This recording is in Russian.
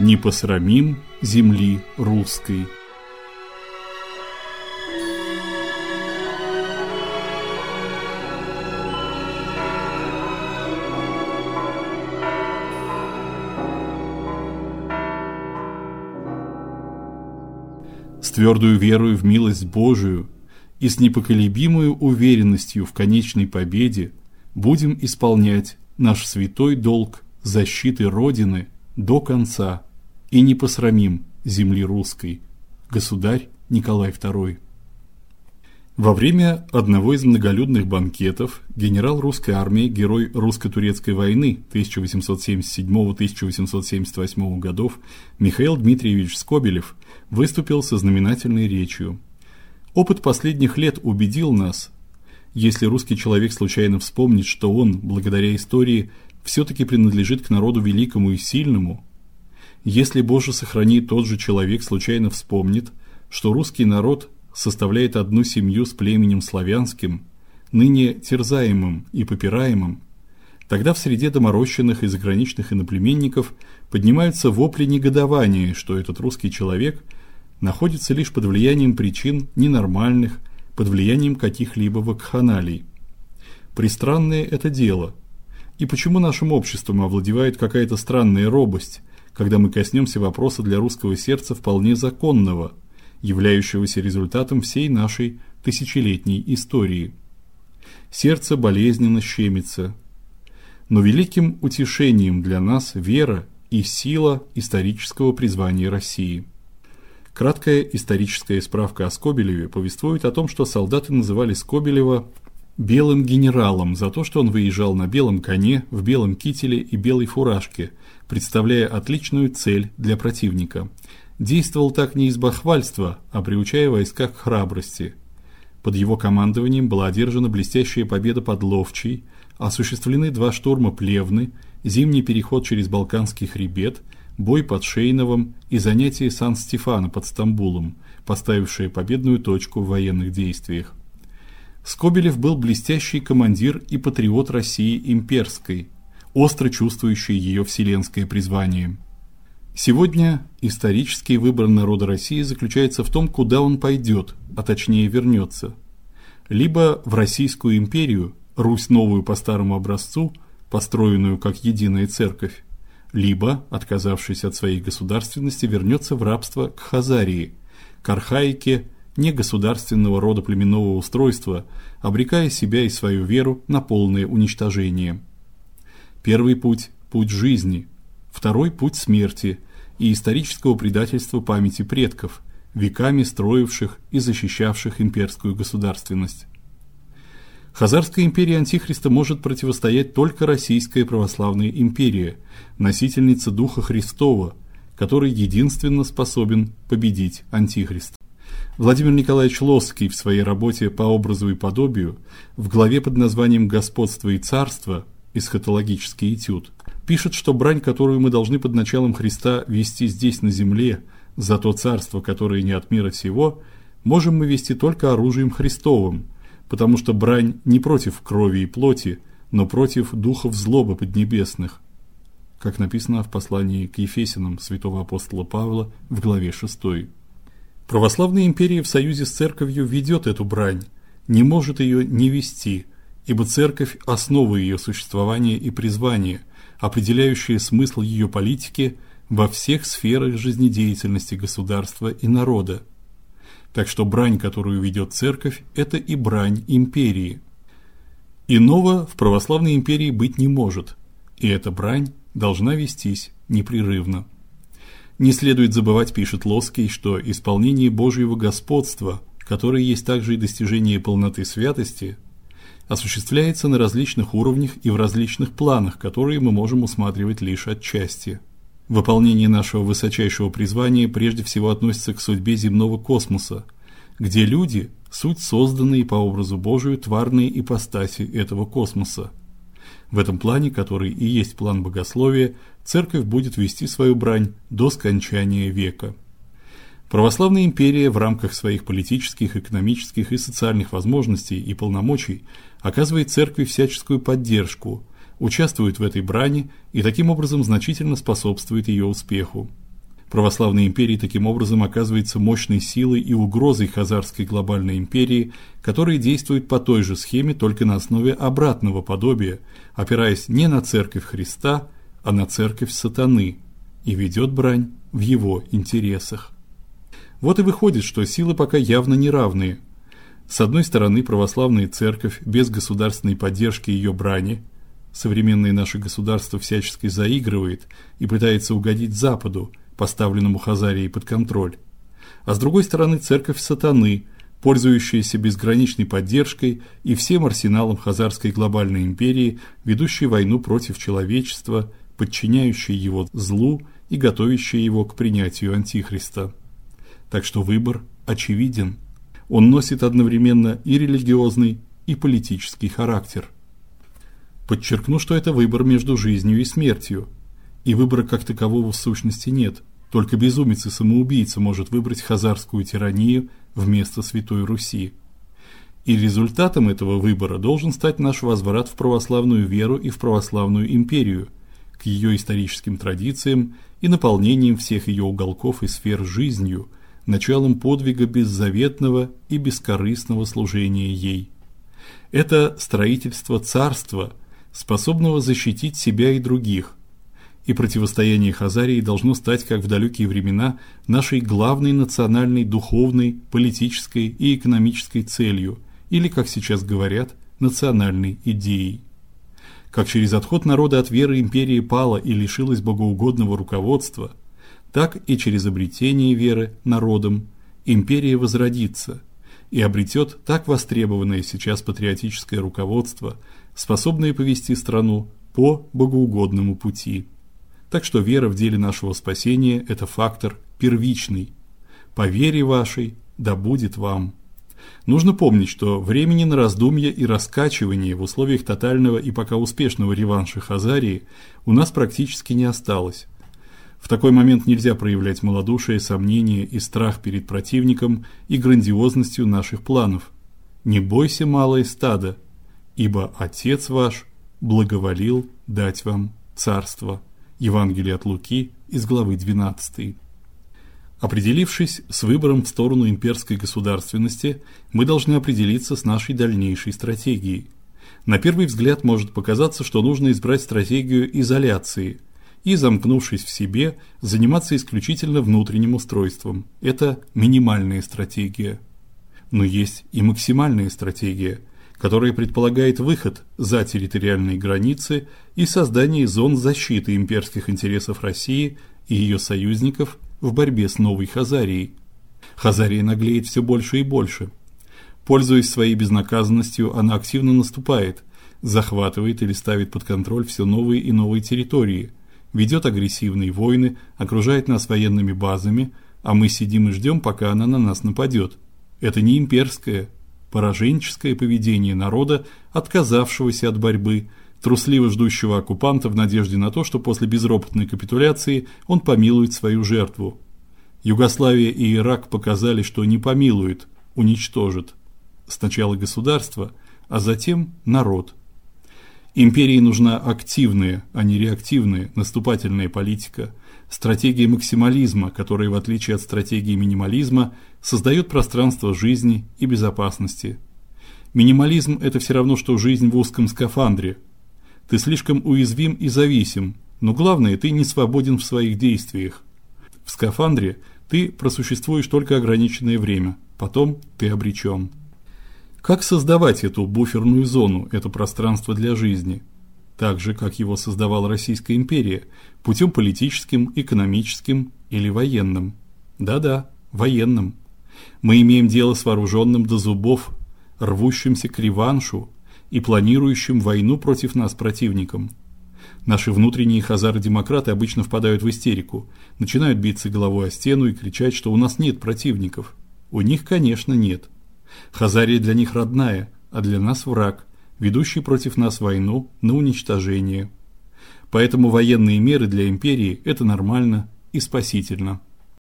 не посрамим земли русской. С твердой верой в милость Божию и с непоколебимой уверенностью в конечной победе будем исполнять наш святой долг защиты родины до конца и не посрамим земли русской. Государь Николай II. Во время одного из многолюдных банкетов генерал русской армии, герой русско-турецкой войны 1877-1878 годов Михаил Дмитриевич Скобелев выступил со знаменательной речью. Опыт последних лет убедил нас, если русский человек случайно вспомнит, что он, благодаря истории, все таки принадлежит к народу великому и сильному, если Боже сохрани тот же человек случайно вспомнит, что русский народ составляет одну семью с племенем славянским, ныне терзаемым и попираемым, тогда в среде доморощенных и заграничных иноплеменников поднимаются вопли негодования, что этот русский человек находится лишь под влиянием причин ненормальных, под влиянием каких-либо вакханалий. Пристранное это дело. И почему нашим обществом овладевает какая-то странная робость, когда мы коснемся вопроса для русского сердца вполне законного, являющегося результатом всей нашей тысячелетней истории. Сердце болезненно щемится, но великим утешением для нас вера и сила исторического призвания России. Краткая историческая справка о Скобелеве повествует о том, что солдаты называли Скобелева белым генералом за то, что он выезжал на белом коне, в белом кителе и белой фуражке, представляя отличную цель для противника. Действовал так не из бахвальства, а приучая войска к храбрости. Под его командованием была одержана блестящая победа под Ловчей, осуществлены два штурма Плевны, зимний переход через Балканский хребет, бой под Шейновым и занятие Сан-Стефано под Стамбулом, поставившие победную точку в военных действиях. Скобелев был блестящий командир и патриот России имперской – остро чувствующий ее вселенское призвание. Сегодня исторический выбор народа России заключается в том, куда он пойдет, а точнее вернется. Либо в Российскую империю, Русь новую по старому образцу, построенную как единая церковь, либо, отказавшись от своей государственности, вернется в рабство к Хазарии, к архаике негосударственного рода племенного устройства, обрекая себя и свою веру на полное уничтожение. Первый путь путь жизни, второй путь смерти и исторического предательства памяти предков, веками строивших и защищавших имперскую государственность. Хазарской империи антихриста может противостоять только Российская православная империя, носительница духа Христова, который единственно способен победить антихриста. Владимир Николаевич Лосский в своей работе по образу и подобию в главе под названием Господство и царство эсхатологический этюд, пишет, что брань, которую мы должны под началом Христа вести здесь на земле за то царство, которое не от мира сего, можем мы вести только оружием Христовым, потому что брань не против крови и плоти, но против духов злобы поднебесных. Как написано в послании к Ефесянам святого апостола Павла в главе 6. Православная империя в союзе с церковью ведет эту брань, не может ее не вести – ибо церковь основа ее существования и призвания, определяющая смысл ее политики во всех сферах жизнедеятельности государства и народа. Так что брань, которую ведет церковь, это и брань империи. Иного в православной империи быть не может, и эта брань должна вестись непрерывно. Не следует забывать, пишет Лоский, что исполнение Божьего господства, которое есть также и достижение полноты святости, осуществляется на различных уровнях и в различных планах, которые мы можем усматривать лишь отчасти. Выполнение нашего высочайшего призвания прежде всего относится к судьбе земного космоса, где люди суть созданные по образу Божию тварные ипостаси этого космоса. В этом плане, который и есть план богословия, церковь будет вести свою брань до скончания века. Православная империя в рамках своих политических, экономических и социальных возможностей и полномочий оказывает церкви всяческую поддержку, участвует в этой брани и таким образом значительно способствует ее успеху. Православная империя таким образом оказывается мощной силой и угрозой хазарской глобальной империи, которая действует по той же схеме, только на основе обратного подобия, опираясь не на церковь Христа, а на церковь сатаны, и ведет брань в его интересах. Вот и выходит, что силы пока явно неравные. С одной стороны, православная церковь без государственной поддержки ее брани современное наше государство всячески заигрывает и пытается угодить Западу, поставленному Хазарией под контроль. А с другой стороны, церковь сатаны, пользующаяся безграничной поддержкой и всем арсеналом хазарской глобальной империи, ведущей войну против человечества, подчиняющей его злу и готовящей его к принятию антихриста. Так что выбор очевиден. Он носит одновременно и религиозный, и политический характер. Подчеркну, что это выбор между жизнью и смертью. И выбора как такового в сущности нет. Только безумец и самоубийца может выбрать хазарскую тиранию вместо Святой Руси. И результатом этого выбора должен стать наш возврат в православную веру и в православную империю, к ее историческим традициям и наполнением всех ее уголков и сфер жизнью, началом подвига беззаветного и бескорыстного служения ей. Это строительство царства, способного защитить себя и других, и противостояние Хазарии должно стать, как в далекие времена, нашей главной национальной духовной, политической и экономической целью, или, как сейчас говорят, национальной идеей. Как через отход народа от веры империя пала и лишилась богоугодного руководства, так и через обретение веры народом империя возродится и обретет так востребованное сейчас патриотическое руководство, способное повести страну по богоугодному пути. Так что вера в деле нашего спасения это фактор первичный. По вере вашей да будет вам. Нужно помнить, что времени на раздумья и раскачивание в условиях тотального и пока успешного реванша Хазарии у нас практически не осталось. В такой момент нельзя проявлять малодушие, сомнение и страх перед противником и грандиозностью наших планов. Не бойся, малое стадо, ибо Отец ваш благоволил дать вам царство. Евангелие от Луки из главы 12. Определившись с выбором в сторону имперской государственности, мы должны определиться с нашей дальнейшей стратегией. На первый взгляд может показаться, что нужно избрать стратегию изоляции и, замкнувшись в себе, заниматься исключительно внутренним устройством. Это минимальная стратегия. Но есть и максимальная стратегия, которое предполагает выход за территориальные границы и создание зон защиты имперских интересов России и ее союзников в борьбе с новой Хазарией. Хазария наглеет все больше и больше. Пользуясь своей безнаказанностью, она активно наступает, захватывает или ставит под контроль все новые и новые территории, ведет агрессивные войны, окружает нас военными базами, а мы сидим и ждем, пока она на нас нападет. Это не имперская, пораженческое поведение народа, отказавшегося от борьбы, трусливо ждущего оккупанта в надежде на то, что после безропотной капитуляции он помилует свою жертву. Югославия и Ирак показали, что не помилует, уничтожит. Сначала государство, а затем народ. Империи нужна активная, а не реактивная наступательная политика, стратегия максимализма, которая в отличие от стратегии минимализма создает пространство жизни и безопасности. Минимализм это все равно что жизнь в узком скафандре. Ты слишком уязвим и зависим, но главное, ты не свободен в своих действиях. В скафандре ты просуществуешь только ограниченное время, потом ты обречен. Как создавать эту буферную зону, это пространство для жизни? так же, как его создавала Российская империя, путем политическим, экономическим или военным. Да-да, военным. Мы имеем дело с вооруженным до зубов, рвущимся к реваншу и планирующим войну против нас противником. Наши внутренние хазары-демократы обычно впадают в истерику, начинают биться головой о стену и кричать, что у нас нет противников. У них, конечно, нет. Хазария для них родная, а для нас враг ведущий против нас войну на уничтожение. Поэтому военные меры для империи это нормально и спасительно.